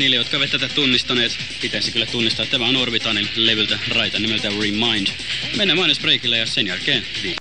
Niille, jotka eivät tätä tunnistaneet, pitäisi kyllä tunnistaa. Tämä on Orbitanin levyltä raita nimeltä Remind. Mennään mainosbreakille ja sen jälkeen viikko.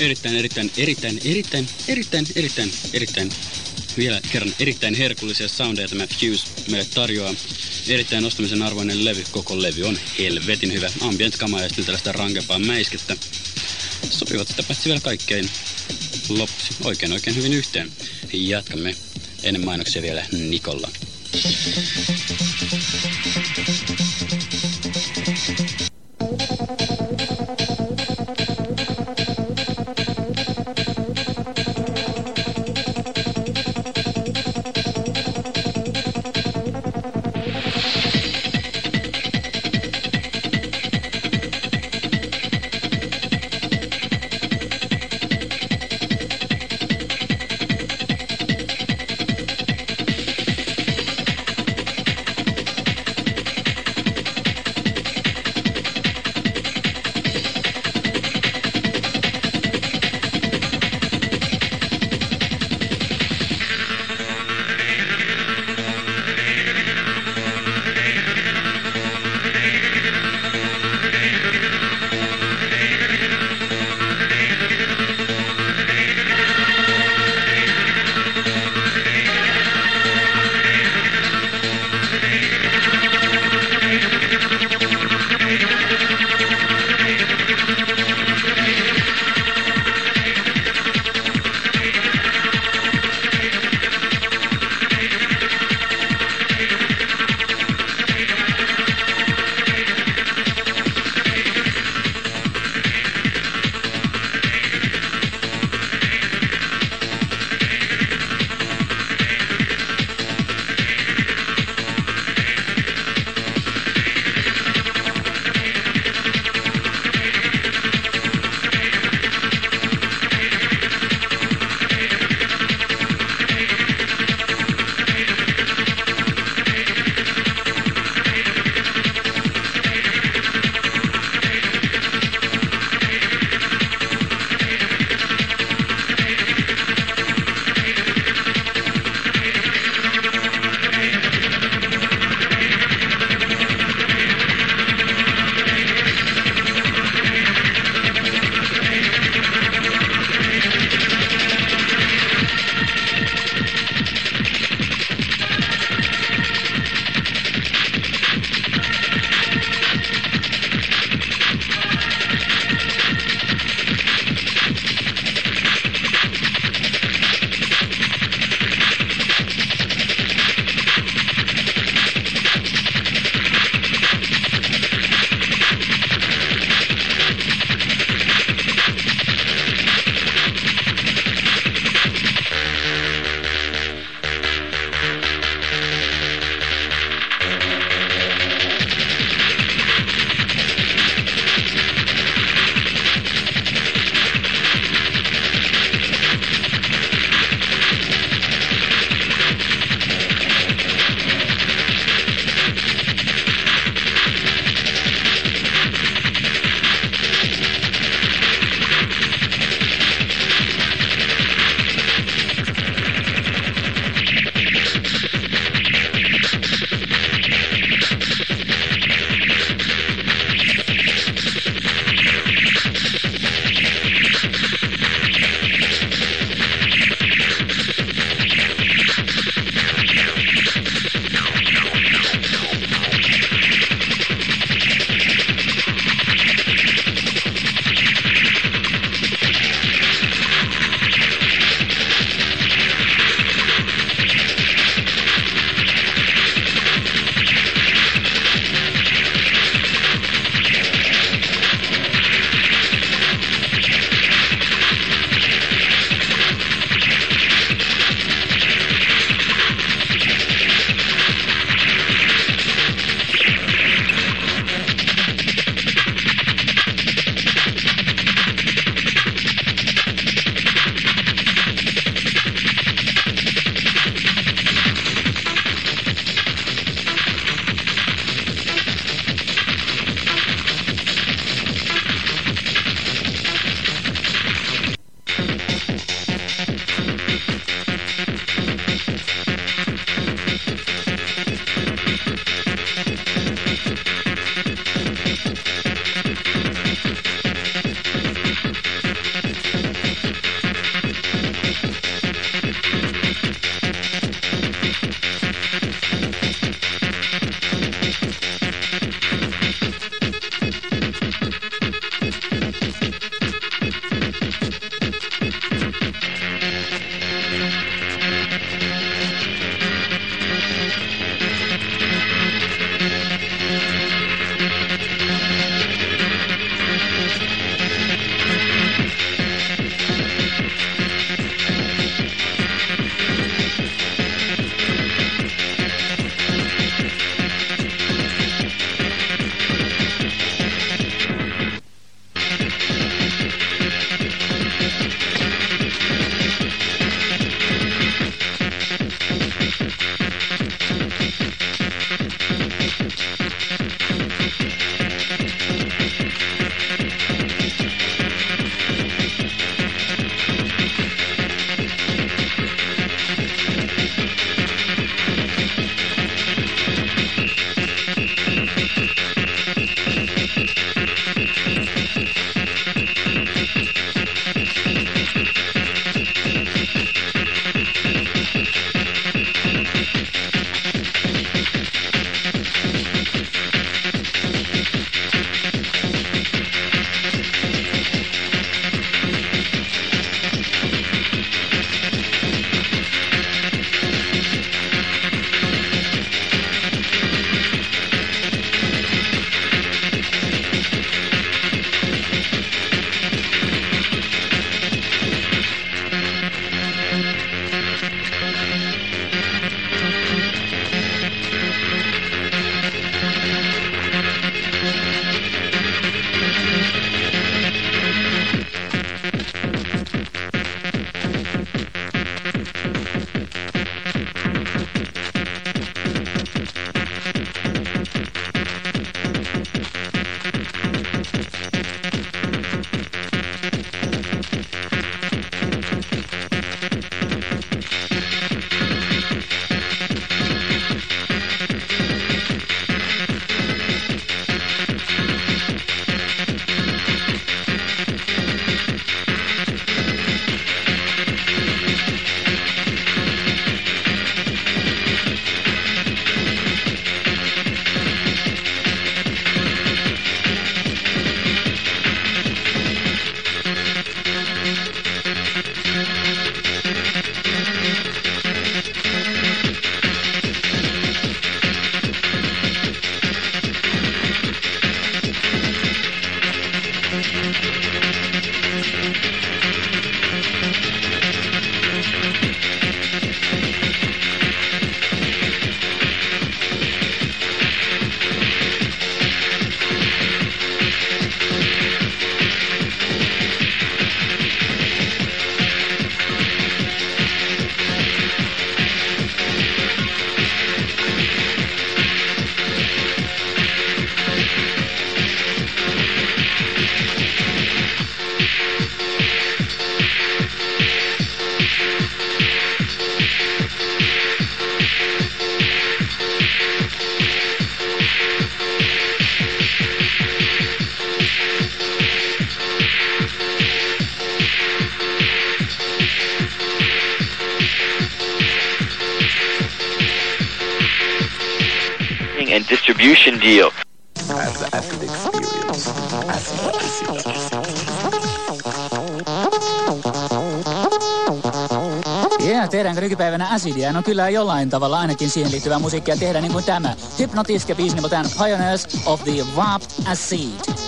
Erittäin, erittäin, erittäin, erittäin, erittäin, erittäin, erittäin, vielä kerran erittäin herkullisia soundeja tämä Fuse meille tarjoaa. Erittäin ostamisen arvoinen levy, koko levy on helvetin hyvä. Ambient kama ja sitten tällaista rankempaa mäiskettä. Sopivat sitä paitsi vielä kaikkein loppusi oikein oikein hyvin yhteen. Jatkamme ennen mainoksia vielä Nikolla. marketing Have acid experience. Acid, acid, Yeah, tehdäänkö nykypäivänä acidia? No kyllä jollain tavalla ainakin siihen liittyvää musiikkia tehdään niin kuin tämä. Hypnotisk ja biisi nimeltään Pioneers of the Warped Acid.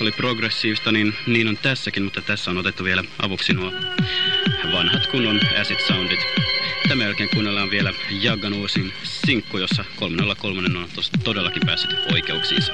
Tuossa oli progressiivista, niin niin on tässäkin, mutta tässä on otettu vielä avuksi nuo vanhat kunnon acid soundit. Tämän jälkeen kuunnellaan vielä Jaggan uusin sinkku, jossa 303 on todellakin päässyt oikeuksiinsa.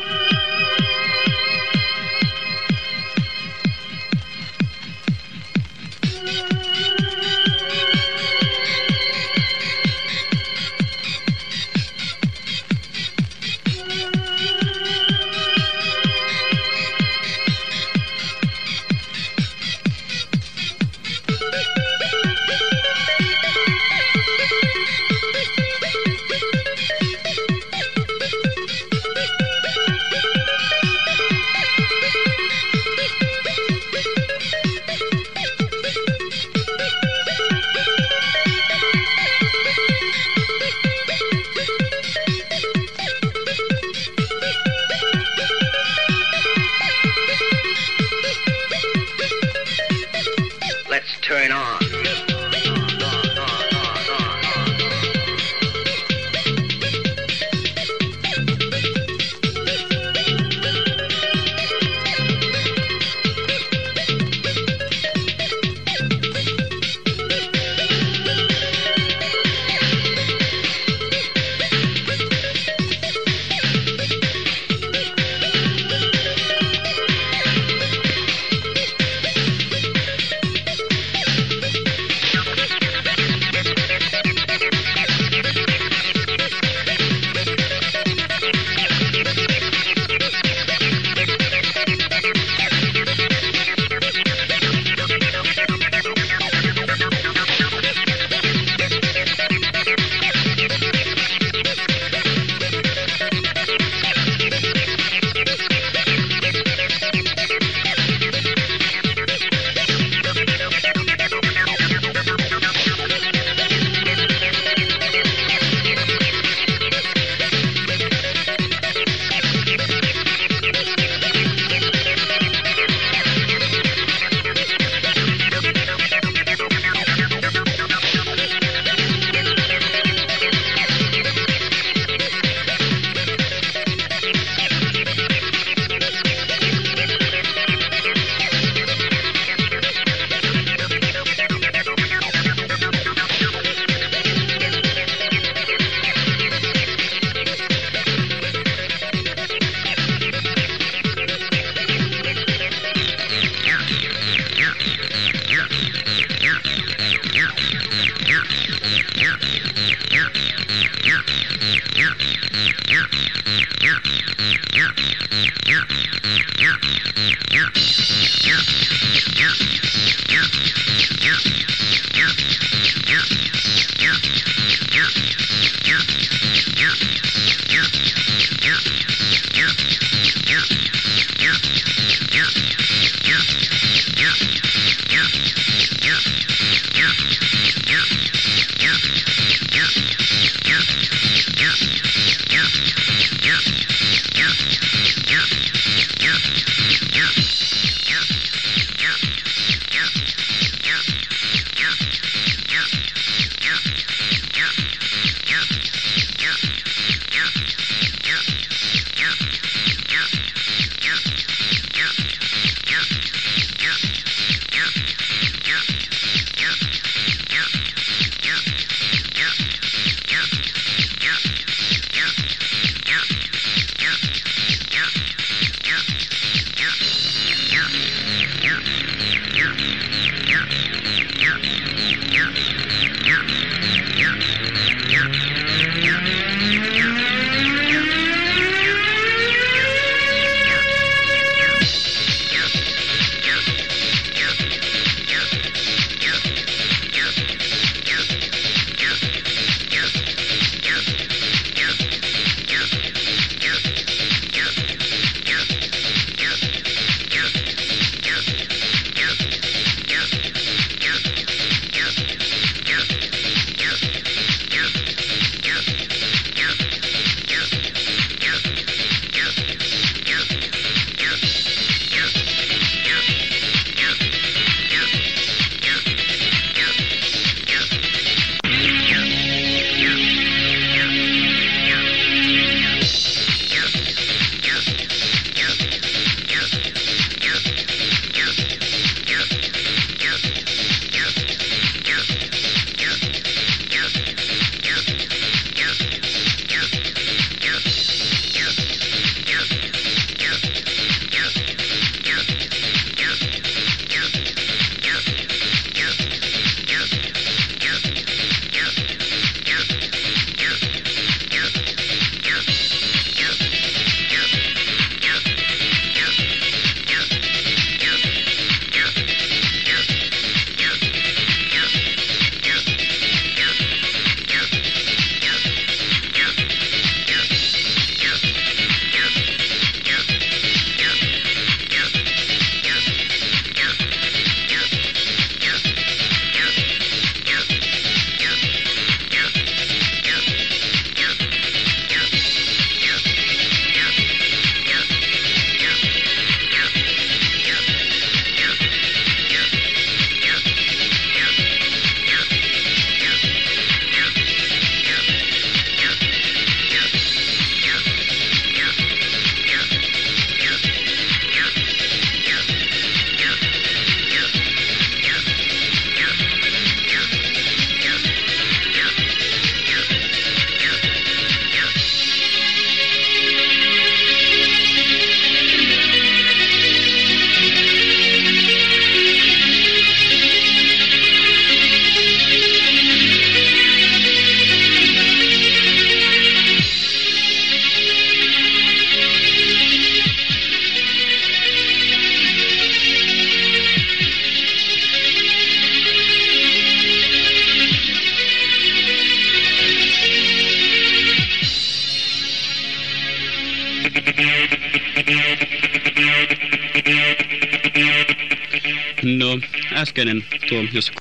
Äskeinen, tuo, jos